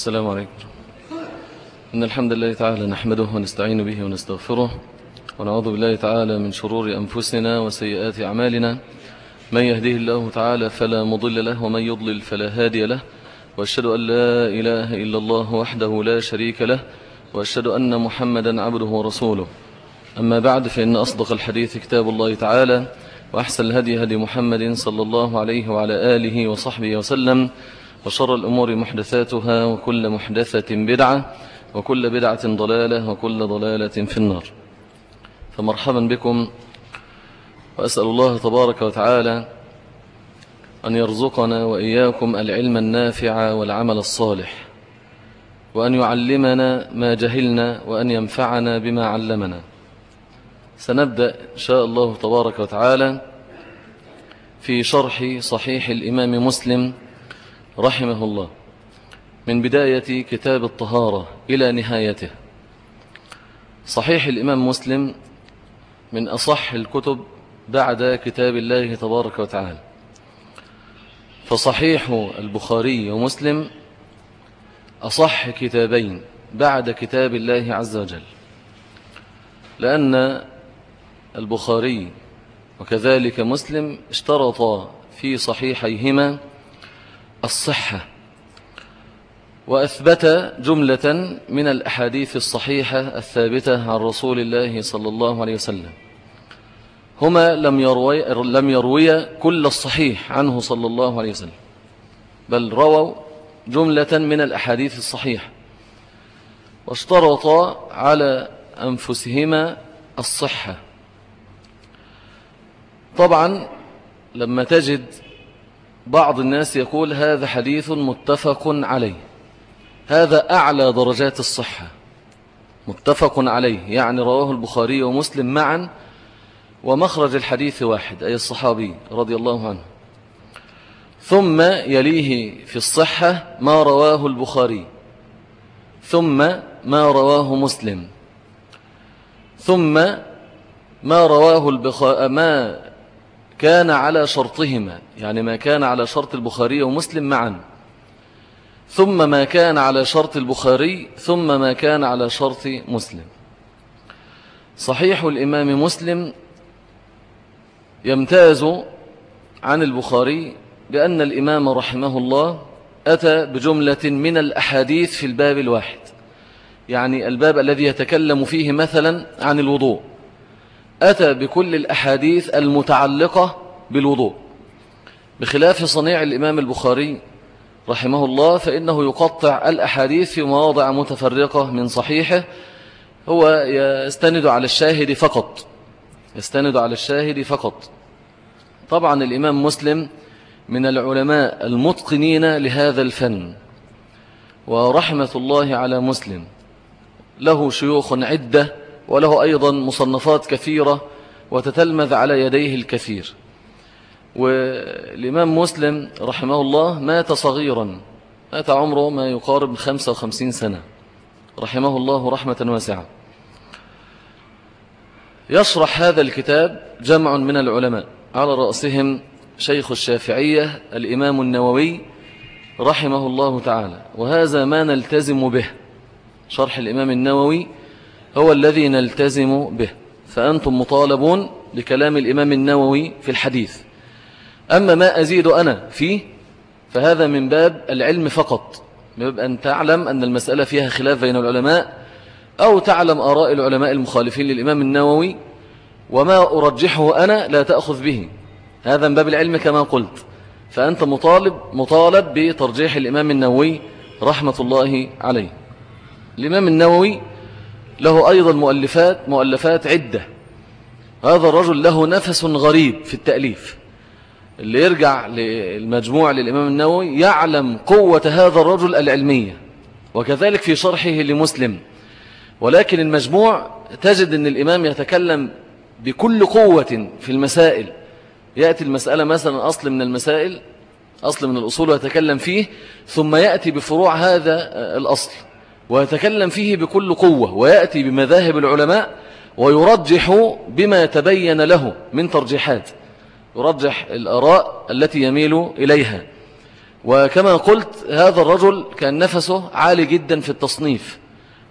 السلام عليكم. إن الحمد لله تعالى نحمده ونستعين به ونستغفره ونعوذ بالله تعالى من شرور أنفسنا وسيئات أعمالنا. من يهديه الله تعالى فلا مضل له ومن يضلل فلا هادي له. وأشهد أن لا إله إلا الله وحده لا شريك له. وأشهد أن محمدا عبده ورسوله. أما بعد فإن أصدق الحديث كتاب الله تعالى وأحسن الهدي هدي محمد صلى الله عليه وعلى آله وصحبه وسلم. وشر الأمور محدثاتها وكل محدثة بدعة وكل بدعة ضلالة وكل ضلالة في النار. فمرحبا بكم وأسأل الله تبارك وتعالى أن يرزقنا وإياكم العلم النافع والعمل الصالح وأن يعلمنا ما جهلنا وأن ينفعنا بما علمنا. سنبدأ إن شاء الله تبارك وتعالى في شرح صحيح الإمام مسلم رحمه الله من بداية كتاب الطهارة إلى نهايته. صحيح الإمام مسلم من أصح الكتب بعد كتاب الله تبارك وتعالى. فصحيح البخاري ومسلم أصح كتابين بعد كتاب الله عز وجل. لأن البخاري وكذلك مسلم اشترطا في صحيحيهما الصحة. وأثبت جملة من الأحاديث الصحيحة الثابتة عن رسول الله صلى الله عليه وسلم. هما لم يروي, لم يروي كل الصحيح عنه صلى الله عليه وسلم بل رووا جملة من الأحاديث الصحيحة. واشترطا على أنفسهما الصحة. طبعا لما تجد بعض الناس يقول هذا حديث متفق عليه. هذا أعلى درجات الصحة. متفق عليه. يعني رواه البخاري ومسلم معا. ومخرج الحديث واحد أي الصحابي رضي الله عنه. ثم يليه في الصحة ما رواه البخاري. ثم ما رواه مسلم. ثم ما رواه البخاري ما كان على شرطهما يعني ما كان على شرط البخاري ومسلم معا. ثم ما كان على شرط البخاري ثم ما كان على شرط مسلم. صحيح الإمام مسلم يمتاز عن البخاري بأن الإمام رحمه الله أتى بجملة من الأحاديث في الباب الواحد. يعني الباب الذي يتكلم فيه مثلا عن الوضوء. أتى بكل الأحاديث المتعلقة بالوضوء. بخلاف صنيع الإمام البخاري رحمه الله فإنه يقطع الأحاديث في مواضع متفرقة من صحيحه. هو يستند على الشاهد فقط. يستند على الشاهد فقط. طبعا الإمام مسلم من العلماء المتقنين لهذا الفن. ورحمة الله على مسلم. له شيوخ عدة وله أيضا مصنفات كثيرة وتتلمذ على يديه الكثير. والإمام مسلم رحمه الله مات صغيرا مات عمره ما يقارب 55 سنة. رحمه الله رحمة واسعة. يشرح هذا الكتاب جمع من العلماء. على رأسهم شيخ الشافعية الإمام النووي رحمه الله تعالى. وهذا ما نلتزم به. شرح الإمام النووي هو الذي نلتزم به. فأنتم مطالبون بكلام الإمام النووي في الحديث. أما ما أزيد أنا فيه فهذا من باب العلم فقط. من باب أن تعلم أن المسألة فيها خلاف بين العلماء أو تعلم آراء العلماء المخالفين للإمام النووي وما أرجحه أنا لا تأخذ به. هذا من باب العلم كما قلت. فأنت مطالب مطالب بترجيح الإمام النووي رحمة الله عليه. الإمام النووي له أيضا مؤلفات مؤلفات عدة. هذا الرجل له نفس غريب في التأليف. اللي يرجع للمجموع للإمام النووي يعلم قوة هذا الرجل العلمية وكذلك في شرحه لمسلم. ولكن المجموع تجد أن الإمام يتكلم بكل قوة في المسائل. يأتي المسألة مثلا أصل من المسائل أصل من الأصول ويتكلم فيه ثم يأتي بفروع هذا الأصل. ويتكلم فيه بكل قوة ويأتي بمذاهب العلماء ويرجح بما تبين له من ترجيحات يرجح الأراء التي يميل إليها. وكما قلت هذا الرجل كان نفسه عالي جدا في التصنيف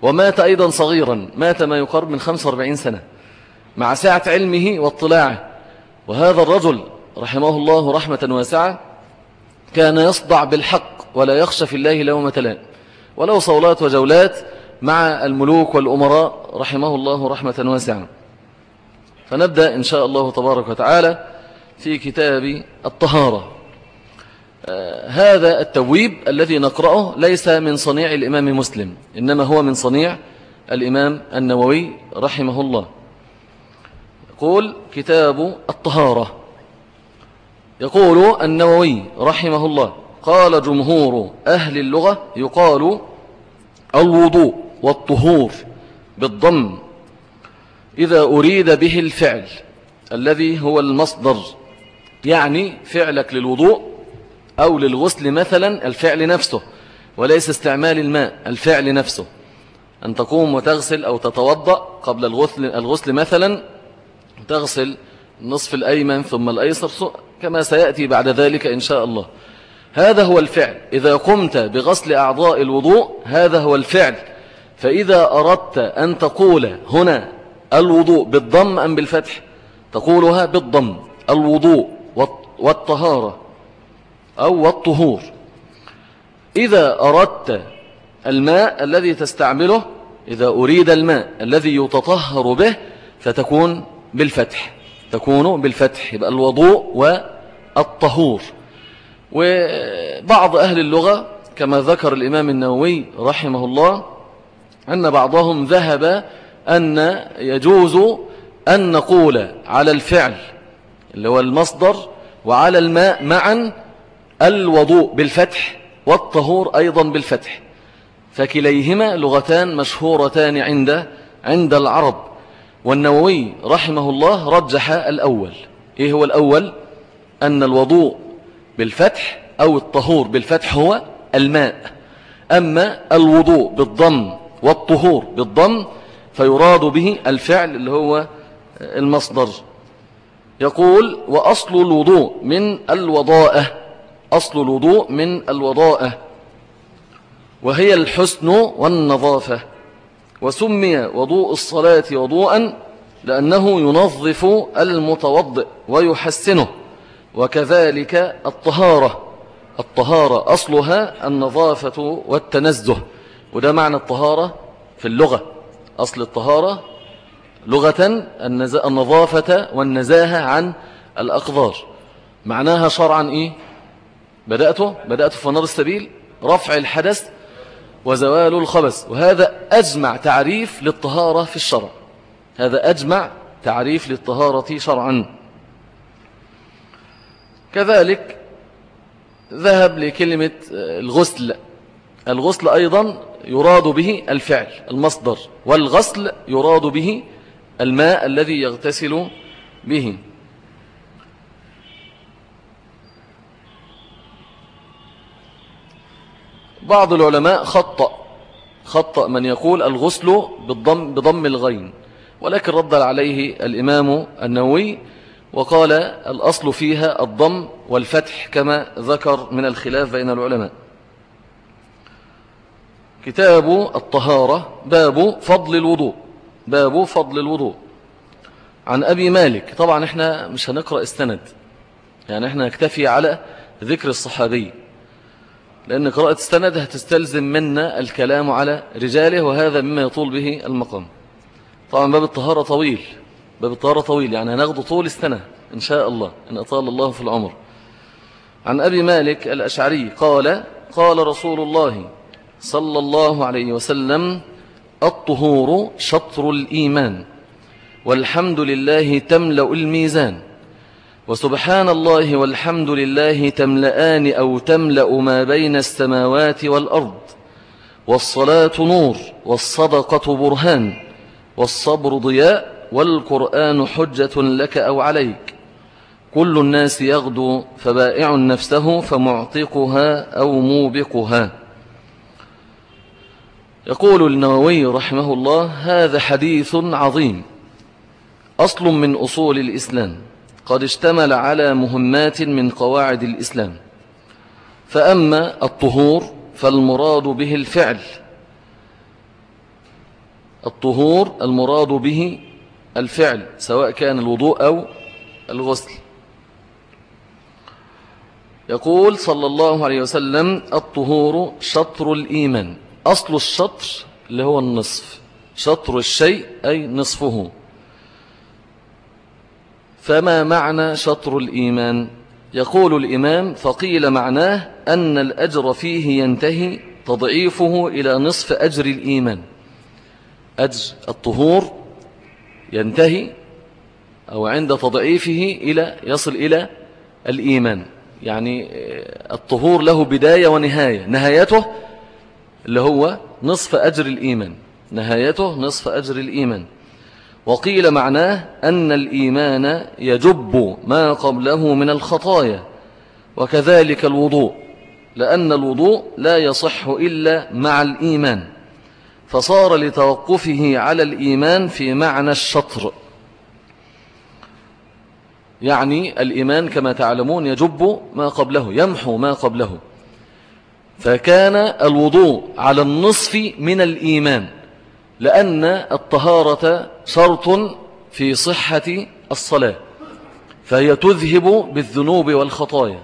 ومات أيضا صغيرا مات ما يقرب من 45 سنة مع سعة علمه واطلاعه. وهذا الرجل رحمه الله رحمة واسعة كان يصدع بالحق ولا يخشى في الله لومة لائم ولو صولات وجولات مع الملوك والأمراء رحمه الله رحمة واسعة. فنبدأ إن شاء الله تبارك وتعالى في كتاب الطهارة. آه، هذا التويب الذي نقرأه ليس من صنيع الإمام مسلم إنما هو من صنيع الإمام النووي رحمه الله. يقول كتاب الطهارة. يقول النووي رحمه الله قال جمهور أهل اللغة يقال الوضوء والطهور بالضم. إذا أريد به الفعل الذي هو المصدر يعني فعلك للوضوء أو للغسل مثلا الفعل نفسه وليس استعمال الماء الفعل نفسه. أن تقوم وتغسل أو تتوضأ قبل الغسل, الغسل مثلا تغسل النصف الأيمن ثم الأيسر كما سيأتي بعد ذلك إن شاء الله. هذا هو الفعل. إذا قمت بغسل أعضاء الوضوء هذا هو الفعل. فإذا أردت أن تقول هنا الوضوء بالضم أم بالفتح تقولها بالضم. الوضوء والطهارة أو والطهور. إذا أردت الماء الذي تستعمله إذا أريد الماء الذي يتطهر به فتكون بالفتح. تكون بالفتح. يبقى الوضوء والطهور. وبعض أهل اللغة كما ذكر الإمام النووي رحمه الله أن بعضهم ذهب أن يجوز أن نقول على الفعل اللي هو المصدر وعلى الماء معا الوضوء بالفتح والطهور أيضا بالفتح. فكليهما لغتان مشهورتان عند عند العرب. والنووي رحمه الله رجح الأول. إيه هو الأول؟ أن الوضوء بالفتح أو الطهور بالفتح هو الماء. أما الوضوء بالضم والطهور بالضم فيراد به الفعل اللي هو المصدر. يقول وأصل الوضوء من الوضاءة أصل الوضوء من الوضاءة. وهي الحسن والنظافة. وسمي وضوء الصلاة وضوءا لأنه ينظف المتوضئ ويحسنه. وكذلك الطهارة. الطهارة أصلها النظافة والتنزه. وده معنى الطهارة في اللغة. أصل الطهارة لغة النظافة والنزاهة عن الأقذار معناها شرعا إيه؟ بدأته؟ بدأت في نار السبيل؟ رفع الحدث وزوال الخبث. وهذا أجمع تعريف للطهارة في الشرع. هذا أجمع تعريف للطهارة شرعا. كذلك ذهب لكلمة الغسل. الغسل أيضا يراد به الفعل المصدر والغسل يراد به الماء الذي يغتسل به. بعض العلماء خطأ خطأ من يقول الغسل بالضم, بضم الغين ولكن رد عليه الإمام النووي وقال الأصل فيها الضم والفتح كما ذكر من الخلاف بين العلماء. كتاب الطهارة باب فضل الوضوء باب فضل الوضوء. عن أبي مالك طبعا إحنا مش هنقرأ استند يعني إحنا نكتفي على ذكر الصحابي. لأن قراءة السند هتستلزم منا الكلام على رجاله وهذا مما يطول به المقام. طبعا باب الطهارة طويل. باب الطهارة طويل يعني هناخده طول السنة إن شاء الله إن أطال الله في العمر. عن أبي مالك الأشعري قال قال رسول الله صلى الله عليه وسلم الطهور شطر الإيمان والحمد لله تملأ الميزان وسبحان الله والحمد لله تملأان أو تملأ ما بين السماوات والأرض والصلاة نور والصدقة برهان والصبر ضياء والقرآن حجة لك أو عليك. كل الناس يغدو فبائع نفسه فمعتقها أو موبقها. يقول النووي رحمه الله هذا حديث عظيم. أصل من أصول الإسلام. قد اشتمل على مهمات من قواعد الإسلام. فأما الطهور فالمراد به الفعل. الطهور المراد به الفعل سواء كان الوضوء أو الغسل. يقول صلى الله عليه وسلم الطهور شطر الإيمان. أصل الشطر اللي هو النصف. شطر الشيء أي نصفه. فما معنى شطر الإيمان؟ يقول الإمام فقيل معناه أن الأجر فيه ينتهي تضعيفه إلى نصف أجر الإيمان. أجر الطهور ينتهي أو عند تضعيفه إلى يصل إلى الإيمان. يعني الطهور له بداية ونهاية. نهايته اللي هو نصف أجر الإيمان. نهايته نصف أجر الإيمان. وقيل معناه أن الإيمان يجب ما قبله من الخطايا وكذلك الوضوء لأن الوضوء لا يصح إلا مع الإيمان. فصار لتوقفه على الإيمان في معنى الشطر. يعني الإيمان كما تعلمون يجب ما قبله يمحو ما قبله. فكان الوضوء على النصف من الإيمان لأن الطهارة شرط في صحة الصلاة فهي تذهب بالذنوب والخطايا.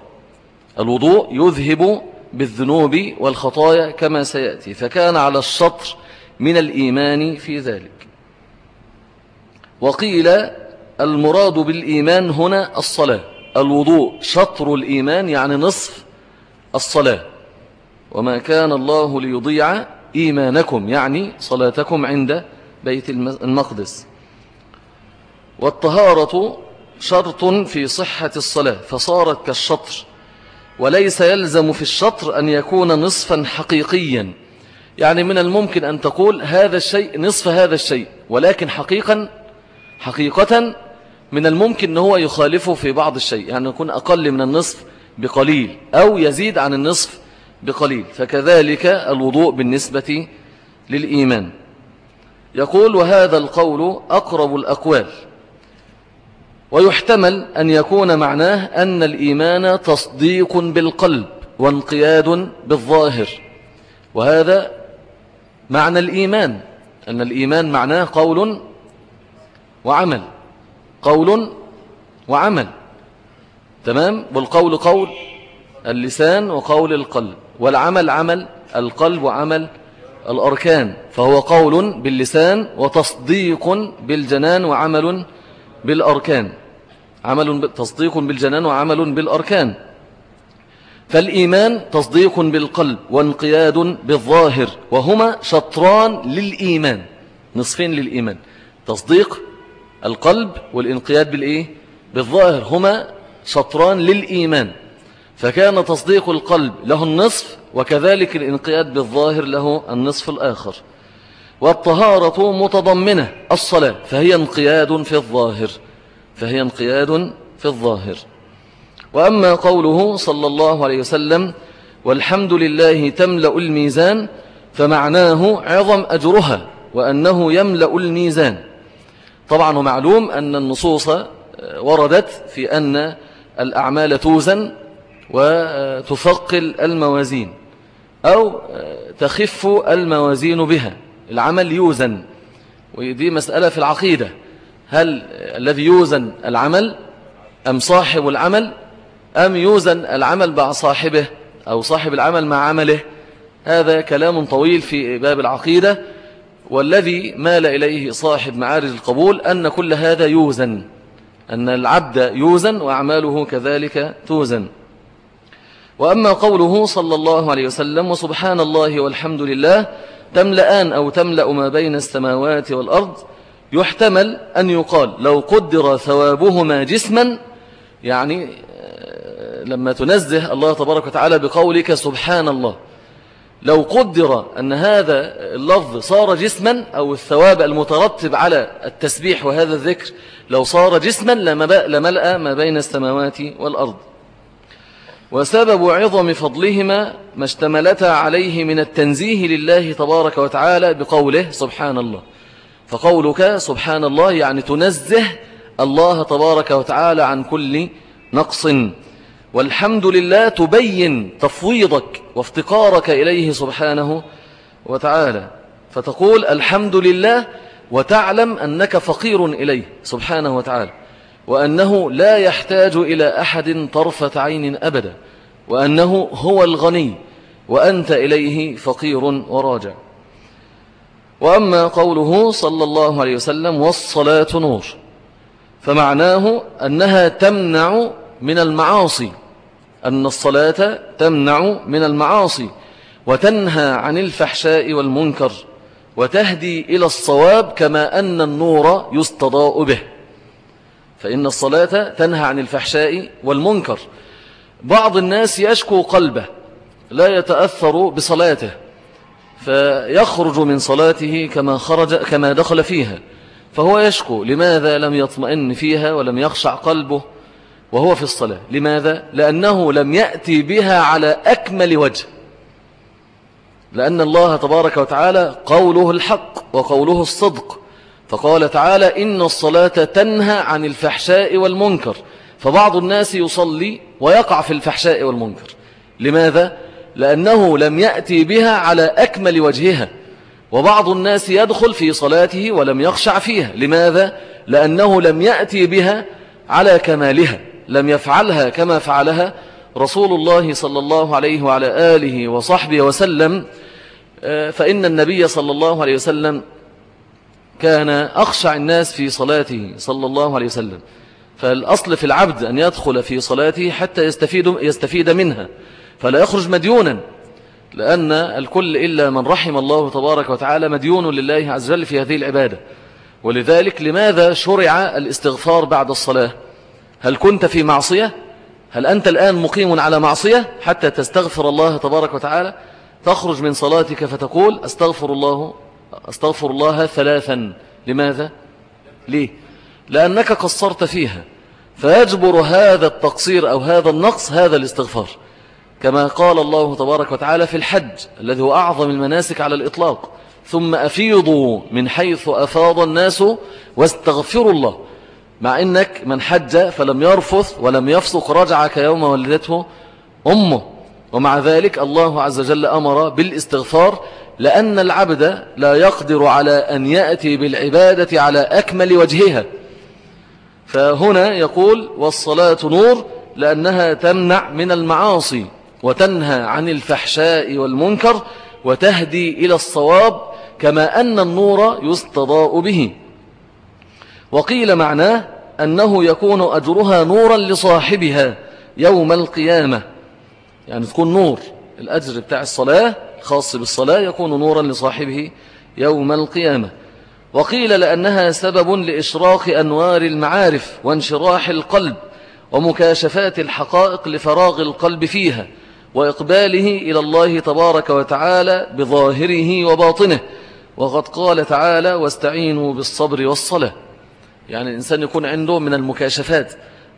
الوضوء يذهب بالذنوب والخطايا كما سيأتي. فكان على الشطر من الإيمان في ذلك. وقيل المراد بالإيمان هنا الصلاة. الوضوء شطر الإيمان يعني نصف الصلاة. وما كان الله ليضيع إيمانكم يعني صلاتكم عند بيت المقدس. والطهارة شرط في صحة الصلاة فصارت كالشطر. وليس يلزم في الشطر أن يكون نصفا حقيقيا. يعني من الممكن أن تقول هذا الشيء نصف هذا الشيء ولكن حقيقا حقيقة من الممكن أن هو يخالفه في بعض الشيء يعني يكون أقل من النصف بقليل أو يزيد عن النصف بقليل فكذلك الوضوء بالنسبة للإيمان. يقول وهذا القول أقرب الأقوال. ويحتمل أن يكون معناه أن الإيمان تصديق بالقلب وانقياد بالظاهر. وهذا معنى الإيمان. أن الإيمان معناه قول وعمل. قول وعمل. تمام؟ والقول قول اللسان وقول القلب. والعمل عمل القلب وعمل الأركان. فهو قول باللسان وتصديق بالجنان وعمل بالأركان. عمل تصديق بالجنان وعمل بالأركان. فالإيمان تصديق بالقلب وانقياد بالظاهر وهما شطران للإيمان نصفين للإيمان. تصديق القلب والانقياد بالإيه؟ بالظاهر هما شطران للإيمان. فكان تصديق القلب له النصف وكذلك الانقياد بالظاهر له النصف الآخر. والطهارة متضمنة الصلاة فهي انقياد في الظاهر فهي انقياد في الظاهر. وأما قوله صلى الله عليه وسلم والحمد لله تملأ الميزان فمعناه عظم أجرها وأنه يملأ الميزان. طبعا معلوم أن النصوص وردت في أن الأعمال توزن وتثقل الموازين أو تخف الموازين بها. العمل يوزن. ودي مسألة في العقيدة. هل الذي يوزن العمل أم صاحب العمل أم يوزن العمل مع صاحبه أو صاحب العمل مع عمله؟ هذا كلام طويل في باب العقيدة والذي مال إليه صاحب معارج القبول أن كل هذا يوزن أن العبد يوزن وأعماله كذلك توزن. وأما قوله صلى الله عليه وسلم وسبحان الله والحمد لله تملأان أو تملأ ما بين السماوات والأرض يحتمل أن يقال لو قدر ثوابهما جسما يعني لما تنزه الله تبارك وتعالى بقولك سبحان الله لو قدر أن هذا اللفظ صار جسما أو الثواب المترتب على التسبيح وهذا الذكر لو صار جسما لملأ ما بين السماوات والأرض. وسبب عظم فضلهما ما اشتملتا عليه من التنزيه لله تبارك وتعالى بقوله سبحان الله فقولك سبحان الله يعني تنزه الله تبارك وتعالى عن كل نقص. والحمد لله تبين تفويضك وافتقارك إليه سبحانه وتعالى. فتقول الحمد لله وتعلم أنك فقير إليه سبحانه وتعالى وأنه لا يحتاج إلى أحد طرفة عين أبدا وأنه هو الغني وأنت إليه فقير وراجع. وأما قوله صلى الله عليه وسلم والصلاة نور فمعناه أنها تمنع من المعاصي أن الصلاة تمنع من المعاصي وتنهى عن الفحشاء والمنكر وتهدي إلى الصواب كما أن النور يستضاء به. فإن الصلاة تنهى عن الفحشاء والمنكر. بعض الناس يشكو قلبه لا يتأثر بصلاته فيخرج من صلاته كما, خرج كما دخل فيها فهو يشكو لماذا لم يطمئن فيها ولم يخشع قلبه؟ وهو في الصلاة. لماذا؟ لأنه لم يأتي بها على أكمل وجه. لأن الله تبارك وتعالى قوله الحق وقوله الصدق. فقال تعالى إن الصلاة تنهى عن الفحشاء والمنكر. فبعض الناس يصلي ويقع في الفحشاء والمنكر. لماذا؟ لأنه لم يأتي بها على أكمل وجهها. وبعض الناس يدخل في صلاته ولم يخشع فيها. لماذا؟ لأنه لم يأتي بها على كمالها. لم يفعلها كما فعلها رسول الله صلى الله عليه وعلى آله وصحبه وسلم آه، فإن النبي صلى الله عليه وسلم كان أخشع الناس في صلاته صلى الله عليه وسلم. فالأصل في العبد أن يدخل في صلاته حتى يستفيد, يستفيد منها فلا يخرج مديونا لأن الكل إلا من رحم الله تبارك وتعالى مديون لله عز وجل في هذه العبادة. ولذلك لماذا شرع الاستغفار بعد الصلاة؟ هل كنت في معصية؟ هل أنت الآن مقيم على معصية حتى تستغفر الله تبارك وتعالى؟ تخرج من صلاتك فتقول أستغفر الله أستغفر الله ثلاثا. لماذا؟ ليه؟ لأنك قصرت فيها. فيجبر هذا التقصير أو هذا النقص هذا الاستغفار. كما قال الله تبارك وتعالى في الحج الذي هو أعظم المناسك على الإطلاق. ثم أفيضوا من حيث أفاض الناس واستغفروا الله. مع إنك من حج فلم يرفث ولم يفسق رجع كيوم ولدته أمه. ومع ذلك الله عز وجل أمر بالاستغفار لأن العبد لا يقدر على أن يأتي بالعبادة على أكمل وجهها. فهنا يقول والصلاة نور لأنها تمنع من المعاصي وتنهى عن الفحشاء والمنكر وتهدي إلى الصواب كما أن النور يستضاء به. وقيل معناه أنه يكون أجرها نورا لصاحبها يوم القيامة. يعني تكون نور الأجر بتاع الصلاة خاص بالصلاة يكون نورا لصاحبه يوم القيامة. وقيل لأنها سبب لإشراق أنوار المعارف وانشراح القلب ومكاشفات الحقائق لفراغ القلب فيها وإقباله إلى الله تبارك وتعالى بظاهره وباطنه. وقد قال تعالى واستعينوا بالصبر والصلاة يعني الإنسان يكون عنده من المكاشفات.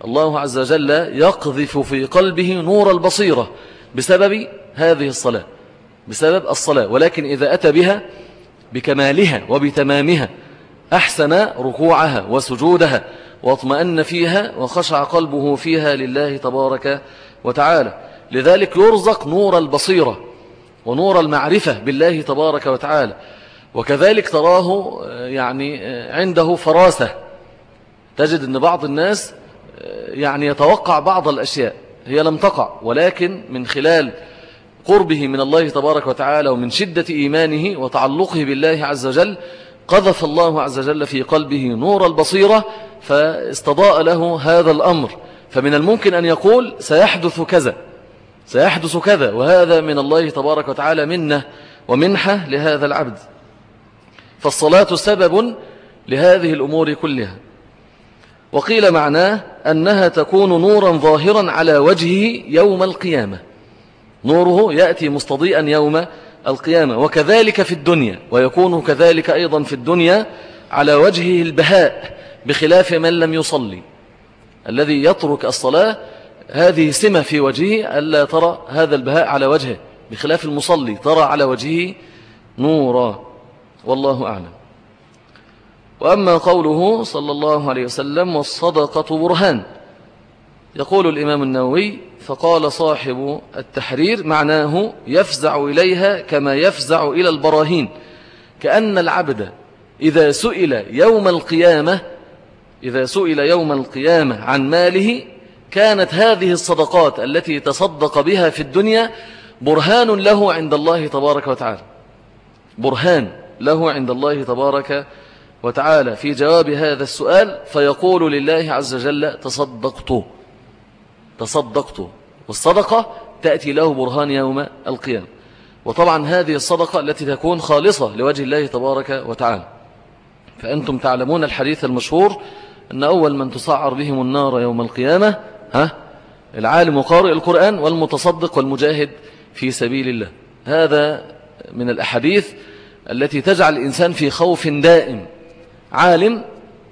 الله عز وجل يقذف في قلبه نور البصيرة بسبب هذه الصلاة بسبب الصلاة. ولكن إذا أتى بها بكمالها وبتمامها أحسن ركوعها وسجودها واطمأن فيها وخشع قلبه فيها لله تبارك وتعالى. لذلك يرزق نور البصيرة ونور المعرفة بالله تبارك وتعالى. وكذلك تراه يعني عنده فراسة. تجد أن بعض الناس يعني يتوقع بعض الأشياء هي لم تقع ولكن من خلال قربه من الله تبارك وتعالى ومن شدة إيمانه وتعلقه بالله عز وجل قذف الله عز وجل في قلبه نور البصيرة فاستضاء له هذا الأمر. فمن الممكن أن يقول سيحدث كذا سيحدث كذا وهذا من الله تبارك وتعالى منة ومنحة لهذا العبد. فالصلاة سبب لهذه الأمور كلها. وقيل معناه أنها تكون نورا ظاهرا على وجهه يوم القيامة. نوره يأتي مستضيئا يوم القيامة. وكذلك في الدنيا ويكون كذلك أيضا في الدنيا على وجهه البهاء بخلاف من لم يصلي. الذي يترك الصلاة هذه سمة في وجهه ألا ترى هذا البهاء على وجهه بخلاف المصلي ترى على وجهه نورا. والله أعلم. وأما قوله صلى الله عليه وسلم والصدقة برهان. يقول الإمام النووي فقال صاحب التحرير معناه يفزع إليها كما يفزع إلى البراهين. كأن العبد إذا سئل يوم القيامة إذا سئل يوم القيامة عن ماله كانت هذه الصدقات التي تصدق بها في الدنيا برهان له عند الله تبارك وتعالى. برهان له عند الله تبارك وتعالى في جواب هذا السؤال فيقول لله عز وجل تصدقت. تصدقت. والصدقة تأتي له برهان يوم القيامة. وطبعا هذه الصدقة التي تكون خالصة لوجه الله تبارك وتعالى. فأنتم تعلمون الحديث المشهور أن أول من تسعر بهم النار يوم القيامة ها العالم وقارئ القرآن والمتصدق والمجاهد في سبيل الله. هذا من الأحاديث التي تجعل الإنسان في خوف دائم. عالم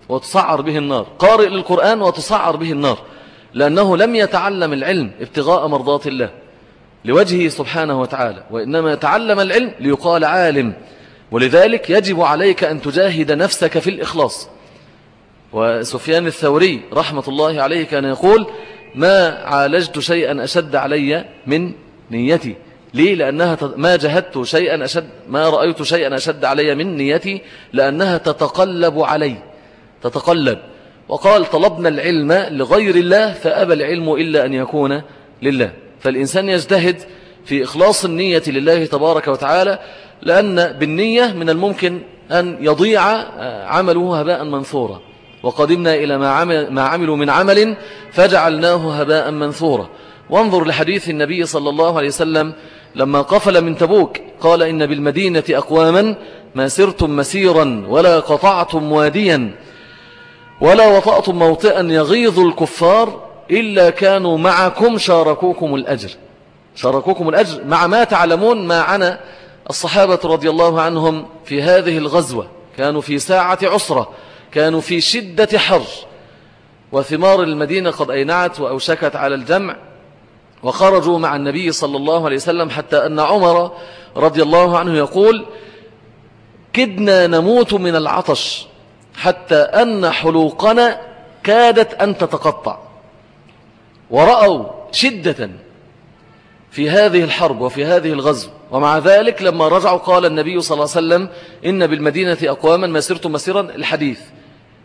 وتسعر به النار قارئ للقرآن وتسعر به النار لأنه لم يتعلم العلم ابتغاء مرضات الله لوجهه سبحانه وتعالى وإنما يتعلم العلم ليقال عالم ولذلك يجب عليك أن تجاهد نفسك في الإخلاص. وسفيان الثوري رحمة الله عليه كان يقول ما عالجت شيئا أشد علي من نيتي. ليه؟ لأنها ما جهدت شيئا أشد ما رأيت شيئا أشد علي من نيتي لأنها تتقلب علي تتقلب. وقال طلبنا العلم لغير الله فأبى العلم إلا أن يكون لله. فالإنسان يجتهد في إخلاص النية لله تبارك وتعالى لأن بالنية من الممكن أن يضيع عمله هباء منثورا. وقدمنا إلى ما, عمل ما عملوا من عمل فجعلناه هباء منثورا. وانظر لحديث النبي صلى الله عليه وسلم لما قفل من تبوك قال إن بالمدينة أقواما ما سرتم مسيرا ولا قطعتم واديا ولا وطأتم موطئا يغيظ الكفار إلا كانوا معكم شاركوكم الأجر. شاركوكم الأجر. مع ما تعلمون ما عنا الصحابة رضي الله عنهم في هذه الغزوة. كانوا في ساعة عسرة. كانوا في شدة حر. وثمار المدينة قد أينعت وأوشكت على الجمع. وخرجوا مع النبي صلى الله عليه وسلم حتى أن عمر رضي الله عنه يقول كدنا نموت من العطش حتى أن حلوقنا كادت أن تتقطع. ورأوا شدة في هذه الحرب وفي هذه الغزو. ومع ذلك لما رجعوا قال النبي صلى الله عليه وسلم إن بالمدينة أقواما ما سرتم مسيرا الحديث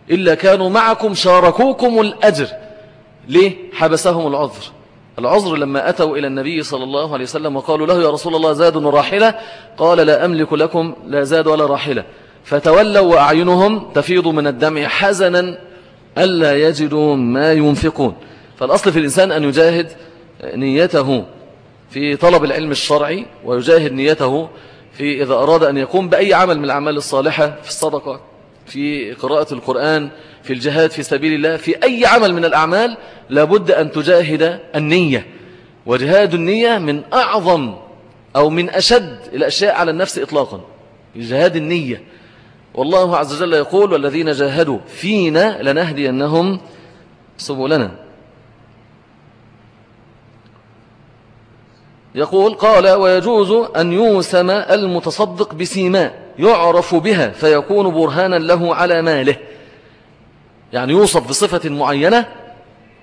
إلا كانوا معكم شاركوكم الأجر. ليه؟ حبسهم العذر. العذر لما أتوا إلى النبي صلى الله عليه وسلم وقالوا له يا رسول الله زاد وراحلة قال لا أملك لكم لا زاد ولا راحلة. فتولوا وأعينهم تفيض من الدمع حزنا ألا يجدوا ما ينفقون. فالأصل في الإنسان أن يجاهد نيته في طلب العلم الشرعي ويجاهد نيته في إذا أراد أن يقوم بأي عمل من الأعمال الصالحة في الصدقة في قراءة القرآن في الجهاد في سبيل الله في أي عمل من الأعمال لابد أن تجاهد النية. وجهاد النية من أعظم أو من أشد الأشياء على النفس إطلاقا. جهاد النية. والله عز وجل يقول والذين جاهدوا فينا لنهدينهم سبلنا. يقول قال ويجوز أن يوسم المتصدق بسيماء يعرف بها فيكون برهانا له على ماله. يعني يوصف بصفة معينة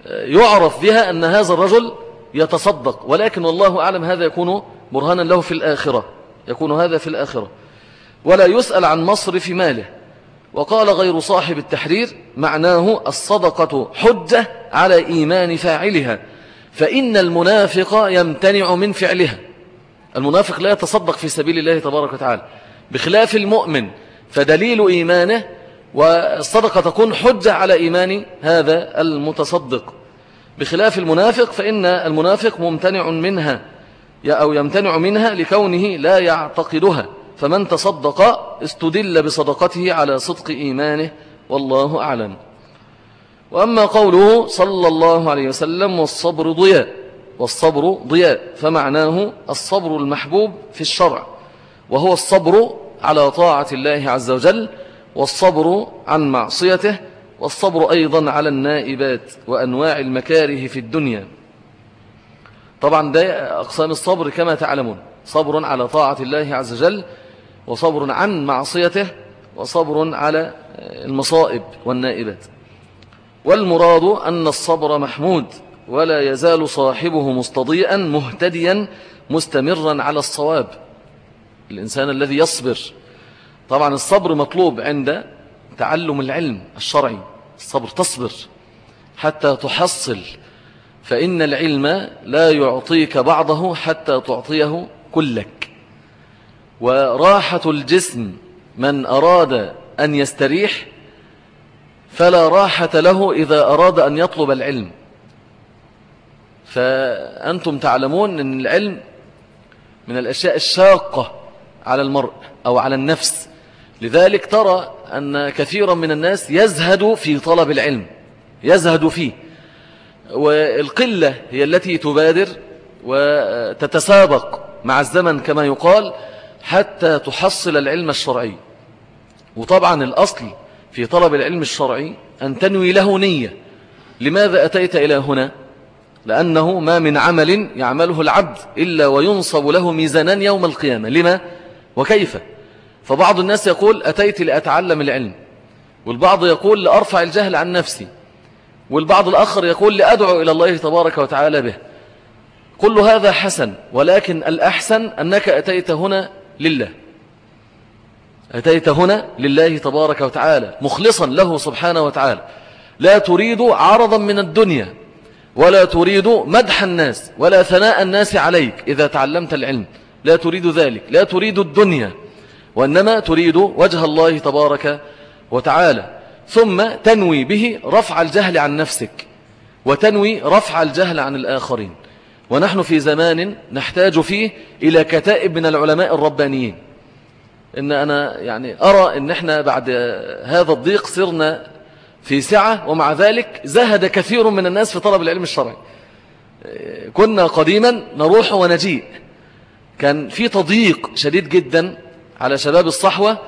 يعرف بها أن هذا الرجل يتصدق ولكن والله أعلم هذا يكون برهانا له في الآخرة يكون هذا في الآخرة. ولا يسأل عن مصرف ماله. وقال غير صاحب التحرير معناه الصدقة حجة على إيمان فاعلها فإن المنافق يمتنع من فعلها. المنافق لا يتصدق في سبيل الله تبارك وتعالى. بخلاف المؤمن فدليل إيمانه والصدقة تكون حجة على إيمان هذا المتصدق. بخلاف المنافق فإن المنافق ممتنع منها أو يمتنع منها لكونه لا يعتقدها. فمن تصدق استدل بصدقته على صدق إيمانه والله أعلم. وأما قوله صلى الله عليه وسلم والصبر ضياء والصبر ضياء فمعناه الصبر المحبوب في الشرع وهو الصبر على طاعة الله عز وجل والصبر عن معصيته والصبر أيضا على النائبات وأنواع المكاره في الدنيا. طبعا ده أقسام الصبر كما تعلمون. صبر على طاعة الله عز وجل وصبر عن معصيته وصبر على المصائب والنائبات. والمراد أن الصبر محمود ولا يزال صاحبه مستضيئا مهتديا مستمرا على الصواب. الإنسان الذي يصبر طبعا الصبر مطلوب عند تعلم العلم الشرعي. الصبر تصبر حتى تحصل فإن العلم لا يعطيك بعضه حتى تعطيه كلك. وراحة الجسم من أراد أن يستريح فلا راحة له إذا أراد أن يطلب العلم. فأنتم تعلمون أن العلم من الأشياء الشاقة على المرء أو على النفس. لذلك ترى أن كثيرا من الناس يزهد في طلب العلم يزهد فيه. والقلة هي التي تبادر وتتسابق مع الزمن كما يقال حتى تحصل العلم الشرعي. وطبعا الأصل في طلب العلم الشرعي أن تنوي له نية. لماذا أتيت إلى هنا؟ لأنه ما من عمل يعمله العبد إلا وينصب له ميزانان يوم القيامة. لما؟ وكيف؟ فبعض الناس يقول أتيت لأتعلم العلم والبعض يقول لأرفع الجهل عن نفسي والبعض الآخر يقول لأدعو إلى الله تبارك وتعالى به. كل هذا حسن ولكن الأحسن أنك أتيت هنا لله. أتيت هنا لله تبارك وتعالى مخلصا له سبحانه وتعالى. لا تريد عرضا من الدنيا ولا تريد مدح الناس ولا ثناء الناس عليك إذا تعلمت العلم. لا تريد ذلك لا تريد الدنيا. وإنما تريد وجه الله تبارك وتعالى. ثم تنوي به رفع الجهل عن نفسك وتنوي رفع الجهل عن الآخرين. ونحن في زمان نحتاج فيه إلى كتائب من العلماء الربانيين. إن أنا يعني أرى إن إحنا بعد هذا الضيق صرنا في سعة ومع ذلك زهد كثير من الناس في طلب العلم الشرعي. كنا قديما نروح ونجيء. كان في تضييق شديد جدا على شباب الصحوة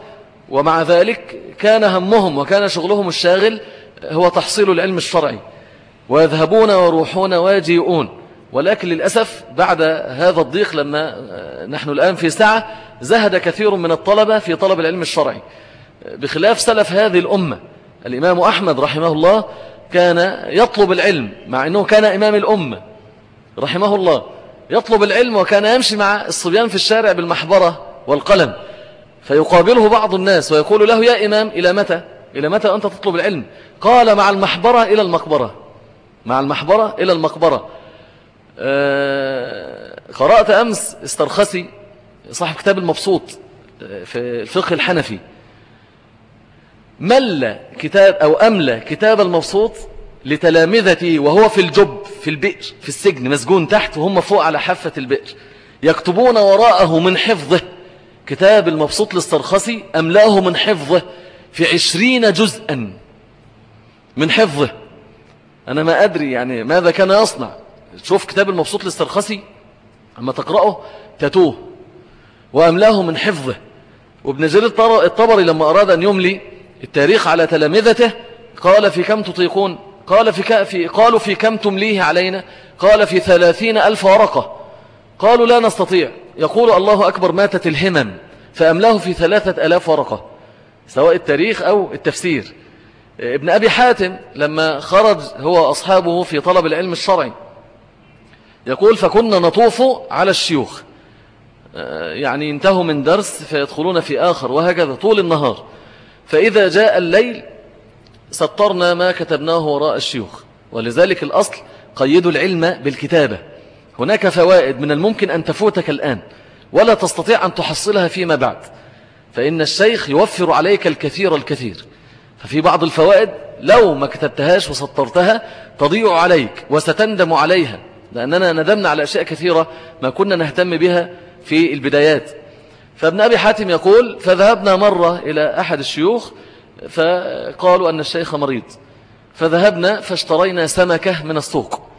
ومع ذلك كان همهم وكان شغلهم الشاغل هو تحصيل العلم الشرعي. ويذهبون ويروحون ويجيئون. ولكن للأسف بعد هذا الضيق لما نحن الآن في ساعة زهد كثير من الطلبة في طلب العلم الشرعي. بخلاف سلف هذه الأمة الإمام أحمد رحمه الله كان يطلب العلم مع أنه كان إمام الأمة رحمه الله يطلب العلم وكان يمشي مع الصبيان في الشارع بالمحبرة والقلم. فيقابله بعض الناس ويقول له يا إمام إلى متى؟ إلى متى أنت تطلب العلم؟ قال مع المحبرة إلى المقبرة. مع المحبرة إلى المقبرة. آه، قرأت أمس استرخسي صاحب كتاب المبسوط آه، في الفقه الحنفي. مل كتاب أو أملى كتاب المبسوط لتلامذتي وهو في الجب في البئر في السجن مسجون تحت وهم فوق على حافة البئر. يكتبون وراءه من حفظه. كتاب المبسوط للسرخسي أملأه من حفظه في عشرين جزءا. من حفظه. أنا ما أدري يعني ماذا كان يصنع. شوف كتاب المبسوط للسرخسي. أما تقرأه تتوه. وأملأه من حفظه. وابن جرير الطبري لما أراد أن يملي التاريخ على تلامذته قال في كم تطيقون؟ قال في, في قالوا في كم تمليه علينا؟ قال في ثلاثين ألف ورقة. قالوا لا نستطيع. يقول الله أكبر ماتت الهمم فأملاه في ثلاثة ألاف ورقة سواء التاريخ أو التفسير. ابن أبي حاتم لما خرج هو أصحابه في طلب العلم الشرعي يقول فكنا نطوف على الشيوخ. يعني ينتهوا من درس فيدخلون في آخر وهكذا طول النهار. فإذا جاء الليل سطرنا ما كتبناه وراء الشيوخ ولذلك الأصل قيدوا العلم بالكتابة. هناك فوائد من الممكن أن تفوتك الآن ولا تستطيع أن تحصلها فيما بعد. فإن الشيخ يوفر عليك الكثير الكثير. ففي بعض الفوائد لو ما كتبتهاش وسطرتها تضيع عليك وستندم عليها لأننا ندمنا على أشياء كثيرة ما كنا نهتم بها في البدايات. فابن أبي حاتم يقول فذهبنا مرة إلى أحد الشيوخ فقالوا أن الشيخ مريض. فذهبنا فاشترينا سمكة من السوق.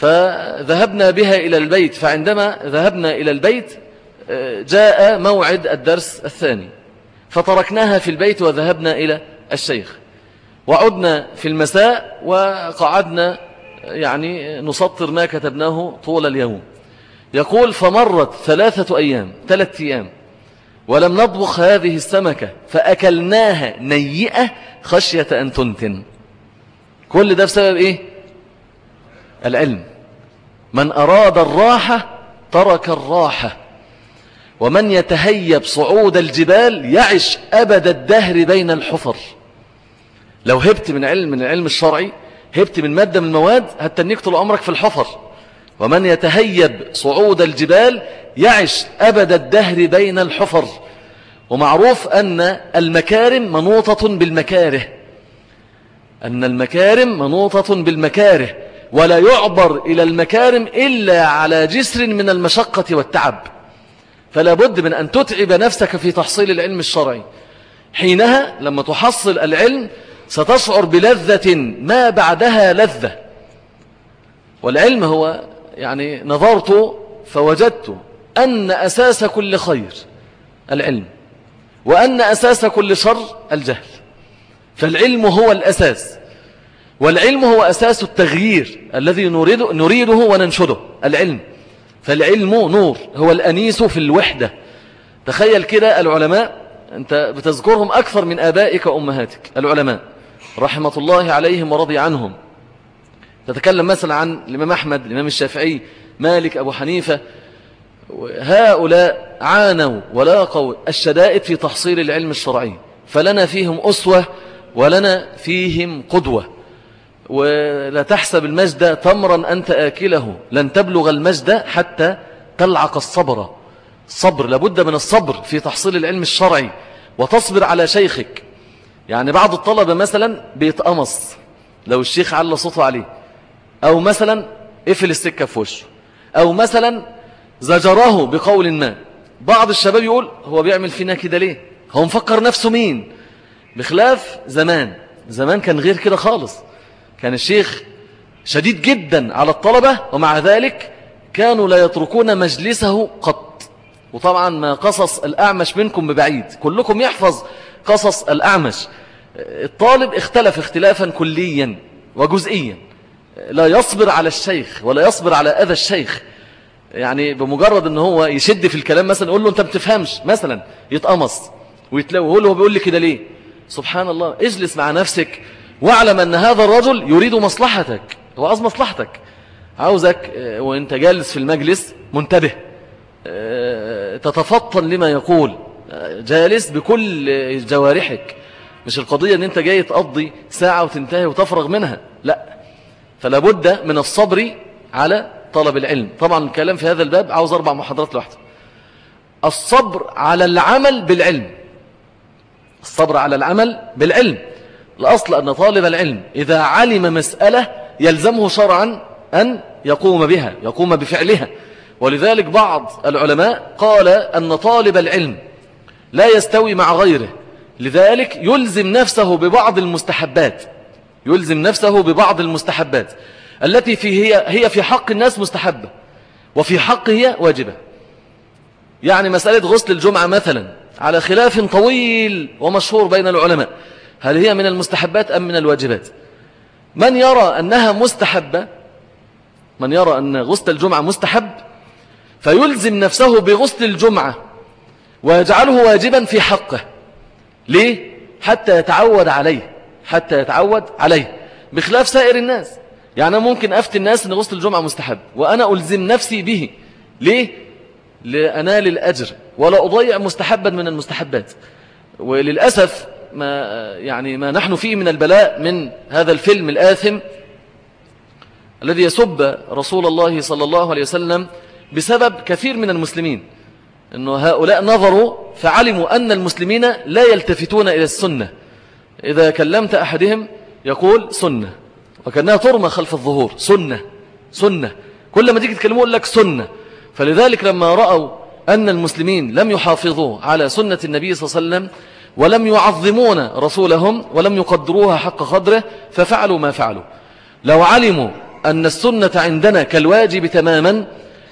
فذهبنا بها إلى البيت فعندما ذهبنا إلى البيت جاء موعد الدرس الثاني. فتركناها في البيت وذهبنا إلى الشيخ. وعدنا في المساء وقعدنا يعني نسطر ما كتبناه طول اليوم. يقول فمرت ثلاثة أيام ثلاثة أيام ولم نطبخ هذه السمكة فأكلناها نيئة خشية أن تنتن. كل ده بسبب إيه؟ العلم. من أراد الراحة ترك الراحة. ومن يتهيب صعود الجبال يعش أبد الدهر بين الحفر. لو هبت من علم من العلم الشرعي هبت من مادة من المواد هتنيك طول عمرك في الحفر. ومن يتهيب صعود الجبال يعش أبد الدهر بين الحفر. ومعروف أن المكارم منوطة بالمكاره. أن المكارم منوطة بالمكاره. ولا يعبر إلى المكارم إلا على جسر من المشقة والتعب. فلا بد من أن تتعب نفسك في تحصيل العلم الشرعي. حينها لما تحصل العلم ستشعر بلذة ما بعدها لذة. والعلم هو يعني نظرت فوجدت أن أساس كل خير العلم وأن أساس كل شر الجهل. فالعلم هو الأساس. والعلم هو أساس التغيير الذي نريد نريده وننشده العلم. فالعلم نور هو الأنيس في الوحدة. تخيل كده العلماء أنت بتذكرهم أكثر من آبائك وأمهاتك. العلماء رحمة الله عليهم ورضي عنهم. تتكلم مثلا عن الإمام أحمد الإمام الشافعي مالك أبو حنيفة. هؤلاء عانوا ولاقوا الشدائد في تحصيل العلم الشرعي. فلنا فيهم أسوة ولنا فيهم قدوة. ولا تحسب المجد تمرا أنت آكله. لن تبلغ المجد حتى تلعق الصبر. الصبر لابد من الصبر في تحصيل العلم الشرعي. وتصبر على شيخك. يعني بعض الطلبة مثلا بيتقمص. لو الشيخ على صوته عليه. أو مثلا قفل السكة في وشه. أو مثلا زجره بقول ما. بعض الشباب يقول هو بيعمل فينا كده ليه؟ هو مفكر نفسه مين؟ بخلاف زمان. زمان كان غير كده خالص. كان الشيخ شديد جدا على الطلبة ومع ذلك كانوا لا يتركون مجلسه قط. وطبعا ما قصص الأعمش منكم ببعيد كلكم يحفظ قصص الأعمش. الطالب اختلف اختلافا كليا وجزئيا. لا يصبر على الشيخ ولا يصبر على أذى الشيخ. يعني بمجرد إن هو يشد في الكلام مثلا يقول له أنت بتفهمش مثلا يتقمص ويتلو ويقول له بيقول لي كده ليه؟ سبحان الله اجلس مع نفسك واعلم أن هذا الرجل يريد مصلحتك هو عاوز مصلحتك. عاوزك آه، وأنت جالس في المجلس منتبه آه، تتفطن لما يقول آه، جالس بكل جوارحك. مش القضية إن أنت جاي تقضي ساعة وتنتهي وتفرغ منها لا. فلا بد من الصبر على طلب العلم. طبعا الكلام في هذا الباب عاوز أربع محاضرات لوحده الصبر على العمل بالعلم. الصبر على العمل بالعلم. الأصل أن طالب العلم إذا علم مسألة يلزمه شرعا أن يقوم بها يقوم بفعلها. ولذلك بعض العلماء قال أن طالب العلم لا يستوي مع غيره. لذلك يلزم نفسه ببعض المستحبات يلزم نفسه ببعض المستحبات التي في هي, هي في حق الناس مستحبة وفي حق هي واجبة. يعني مسألة غسل الجمعة مثلا على خلاف طويل ومشهور بين العلماء. هل هي من المستحبات أم من الواجبات؟ من يرى أنها مستحبة من يرى أن غسل الجمعة مستحب فيلزم نفسه بغسل الجمعة ويجعله واجبا في حقه. ليه؟ حتى يتعود عليه حتى يتعود عليه بخلاف سائر الناس. يعني ممكن أفتي الناس أن غسل الجمعة مستحب وأنا ألزم نفسي به. ليه؟ لأنال الأجر ولا أضيع مستحبا من المستحبات. وللأسف ما, يعني ما نحن فيه من البلاء من هذا الفيلم الآثم الذي يسب رسول الله صلى الله عليه وسلم بسبب كثير من المسلمين. أنه هؤلاء نظروا فعلموا أن المسلمين لا يلتفتون إلى السنة. إذا كلمت أحدهم يقول سنة وكأنها ترمى خلف الظهور سنة سنة. كل ما تيجي تكلموا يقول لك سنة. فلذلك لما رأوا أن المسلمين لم يحافظوا على سنة النبي صلى الله عليه وسلم ولم يعظمون رسولهم ولم يقدروها حق قدره ففعلوا ما فعلوا. لو علموا أن السنة عندنا كالواجب تماما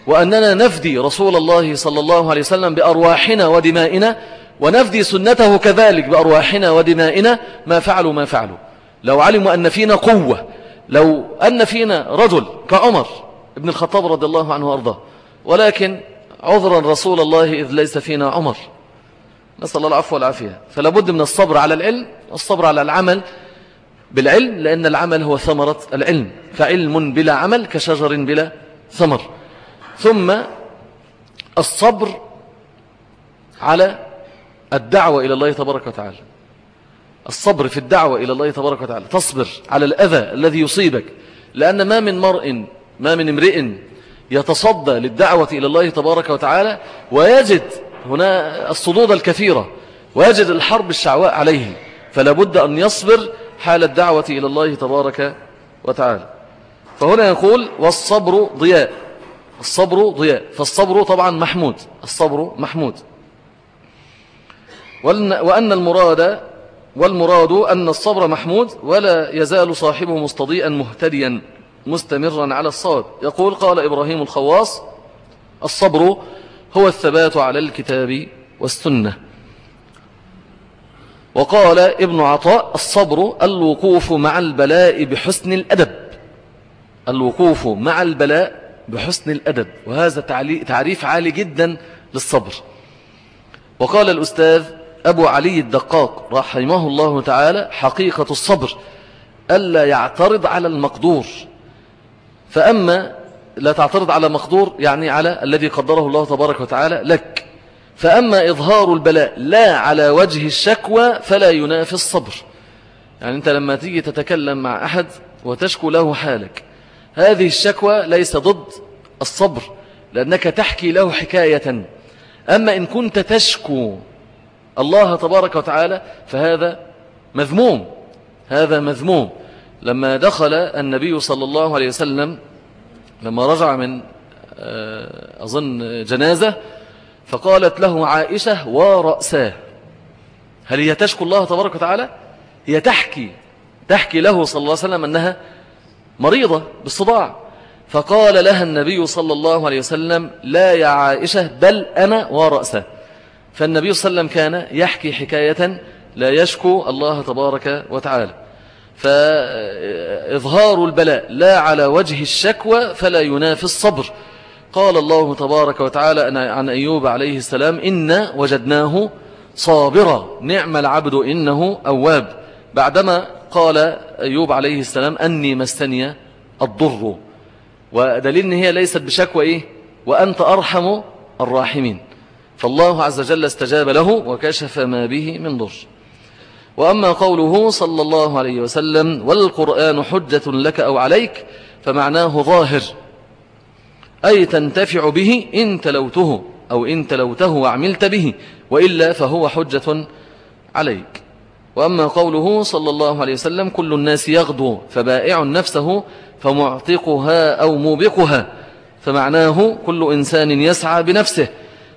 وأننا نفدي رسول الله صلى الله عليه وسلم بأرواحنا ودمائنا ونفدي سنته كذلك بأرواحنا ودمائنا ما فعلوا ما فعلوا. لو علموا أن فينا قوة لو أن فينا رجل كعمر ابن الخطاب رضي الله عنه وأرضاه ولكن عذرا رسول الله إذ ليس فينا عمر. نسأل الله العفو والعافية. فلا بد من الصبر على العلم والصبر على العمل بالعلم لأن العمل هو ثمرة العلم. فعلم بلا عمل كشجر بلا ثمر. ثم الصبر على الدعوة إلى الله تبارك وتعالى. الصبر في الدعوة إلى الله تبارك وتعالى. تصبر على الأذى الذي يصيبك. لأن ما من مرء ما من امرئ يتصدى للدعوة إلى الله تبارك وتعالى ويجد هنا الصدود الكثيرة. ويجد الحرب الشعواء عليه فلا بد أن يصبر حال الدعوة إلى الله تبارك وتعالى. فهنا يقول والصبر ضياء. الصبر ضياء. فالصبر طبعا محمود. الصبر محمود. وأن المراد والمراد أن الصبر محمود ولا يزال صاحبه مستضيئا مهتديا مستمرا على الصواب. يقول قال إبراهيم الخواص الصبر هو الثبات على الكتاب والسنة. وقال ابن عطاء الصبر الوقوف مع البلاء بحسن الأدب. الوقوف مع البلاء بحسن الأدب. وهذا تعريف عالي جدا للصبر. وقال الأستاذ أبو علي الدقاق رحمه الله تعالى حقيقة الصبر ألا يعترض على المقدور. فأما لا تعترض على مقدور يعني على الذي قدره الله تبارك وتعالى لك. فأما إظهار البلاء لا على وجه الشكوى فلا ينافي الصبر. يعني أنت لما تيجي تتكلم مع أحد وتشكو له حالك هذه الشكوى ليس ضد الصبر لأنك تحكي له حكاية. أما إن كنت تشكو الله تبارك وتعالى فهذا مذموم هذا مذموم. لما دخل النبي صلى الله عليه وسلم لما رجع من آه، أظن جنازة فقالت له عائشة ورأساه هل هي تشكو الله تبارك وتعالى؟ هي تحكي تحكي له صلى الله عليه وسلم أنها مريضة بالصداع. فقال لها النبي صلى الله عليه وسلم لا يا عائشة بل أنا ورأسه فالنبي صلى الله عليه وسلم كان يحكي حكاية لا يشكو الله تبارك وتعالى. فإظهار البلاء لا على وجه الشكوى فلا ينافي الصبر. قال الله تبارك وتعالى عن أيوب عليه السلام إنا وجدناه صابرا. نعم العبد إنه أواب. بعدما قال أيوب عليه السلام أني مستني الضر. ودليل أن هي ليست بشكوى إيه؟ وأنت أرحم الراحمين. فالله عز وجل استجاب له وكشف ما به من ضر. وأما قوله صلى الله عليه وسلم والقرآن حجة لك أو عليك فمعناه ظاهر. أي تنتفع به إن تلوته أو إن تلوته وعملت به وإلا فهو حجة عليك. وأما قوله صلى الله عليه وسلم كل الناس يغدو فبائع نفسه فمعتقها أو موبقها فمعناه كل إنسان يسعى بنفسه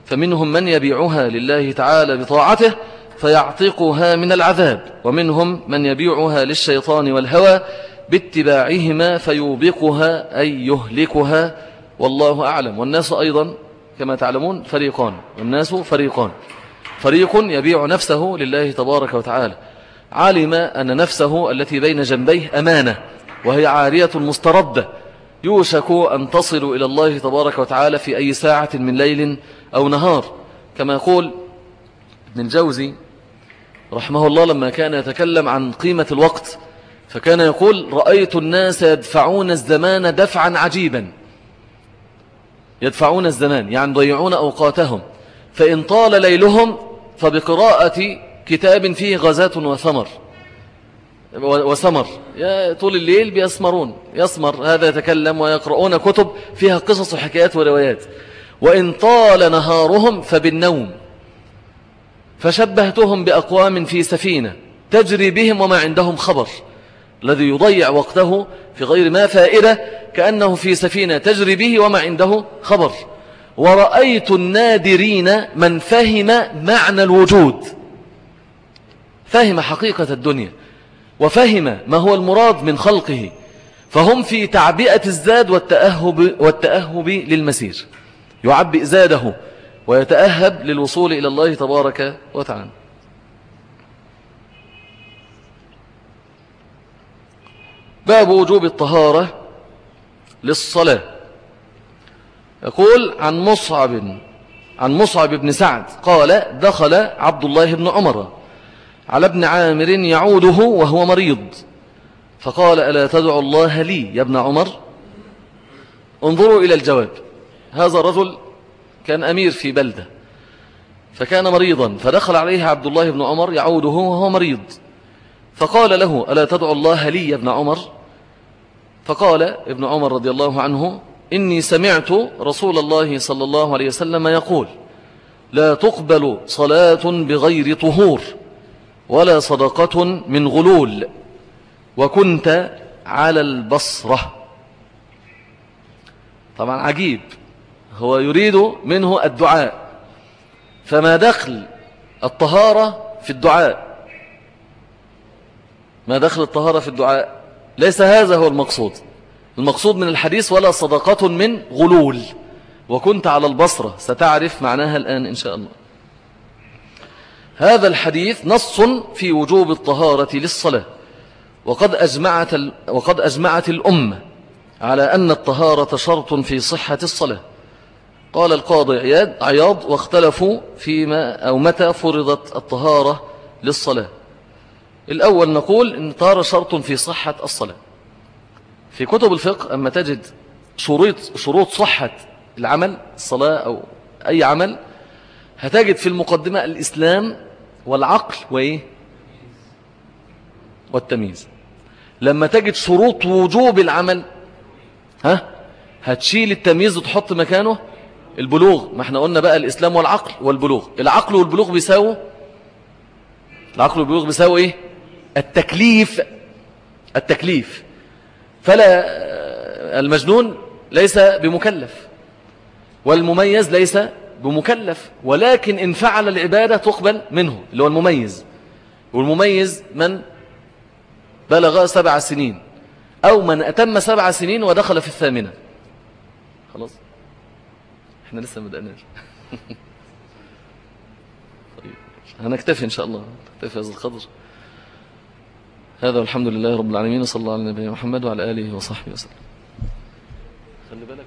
فمنهم من يبيعها لله تعالى بطاعته فيعتقها من العذاب. ومنهم من يبيعها للشيطان والهوى باتباعهما فيوبقها أي يهلكها. والله أعلم. والناس أيضا كما تعلمون فريقان. والناس فريقان. فريق يبيع نفسه لله تبارك وتعالى. علم أن نفسه التي بين جنبيه أمانة وهي عارية مستردة. يوشك أن تصل إلى الله تبارك وتعالى في أي ساعة من ليل أو نهار. كما يقول ابن الجوزي رحمه الله لما كان يتكلم عن قيمة الوقت فكان يقول رأيت الناس يدفعون الزمان دفعا عجيبا. يدفعون الزمان يعني ضيعون أوقاتهم. فإن طال ليلهم فبقراءة كتاب فيه غزاة وثمر. وسمر طول الليل بيسمرون. يسمر هذا يتكلم ويقرؤون كتب فيها قصص وحكايات وروايات. وإن طال نهارهم فبالنوم. فشبهتهم بأقوام في سفينة تجري بهم وما عندهم خبر الذي يضيع وقته في غير ما فائدة كأنه في سفينة تجري به وما عنده خبر. ورأيت النادرين من فهم معنى الوجود فهم حقيقة الدنيا وفهم ما هو المراد من خلقه فهم في تعبئة الزاد والتأهب, والتأهب للمسير. يعبئ زاده ويتأهب للوصول إلى الله تبارك وتعالى. باب وجوب الطهارة للصلاة. يقول عن مصعب عن مصعب بن سعد قال دخل عبد الله بن عمر على ابن عامر يعوده وهو مريض. فقال ألا تدعو الله لي يا ابن عمر؟ انظروا إلى الجواب. هذا الرجل كان أمير في بلدة فكان مريضا فدخل عليه عبد الله بن عمر يعوده وهو مريض. فقال له ألا تدعو الله لي يا ابن عمر؟ فقال ابن عمر رضي الله عنه إني سمعت رسول الله صلى الله عليه وسلم يقول لا تقبل صلاة بغير طهور ولا صدقة من غلول وكنت على البصرة. طبعا عجيب. هو يريد منه الدعاء. فما دخل الطهارة في الدعاء؟ ما دخل الطهارة في الدعاء؟ ليس هذا هو المقصود. المقصود من الحديث ولا صدقة من غلول. وكنت على البصرة. ستعرف معناها الآن إن شاء الله. هذا الحديث نص في وجوب الطهارة للصلاة. وقد أجمعت, وقد أجمعت الأمة على أن الطهارة شرط في صحة الصلاة. قال القاضي عياد عياض واختلفوا فيما أو متى فرضت الطهارة للصلاة. الأول نقول أن الطهارة شرط في صحة الصلاة. في كتب الفقه أما تجد شروط, شروط صحة العمل الصلاة أو أي عمل هتجد في المقدمة الإسلام والعقل وإيه؟ والتمييز. لما تجد شروط وجوب العمل ها هتشيل التمييز وتحط مكانه البلوغ. ما إحنا قلنا بقى الإسلام والعقل والبلوغ. العقل والبلوغ بيساووا العقل والبلوغ بيساووا إيه؟ التكليف. التكليف. فلا المجنون ليس بمكلف والمميز ليس بمكلف ولكن إن فعل العبادة تقبل منه اللي هو المميز. والمميز من؟ بلغ سبع سنين أو من أتم سبع سنين ودخل في الثامنة. خلاص. إحنا لسه ما بدأناش. طيب هنكتفي إن شاء الله. نكتفي هذا القدر. هذا والحمد لله رب العالمين وصلى الله على نبينا محمد وعلى آله وصحبه وسلم. خلي بالك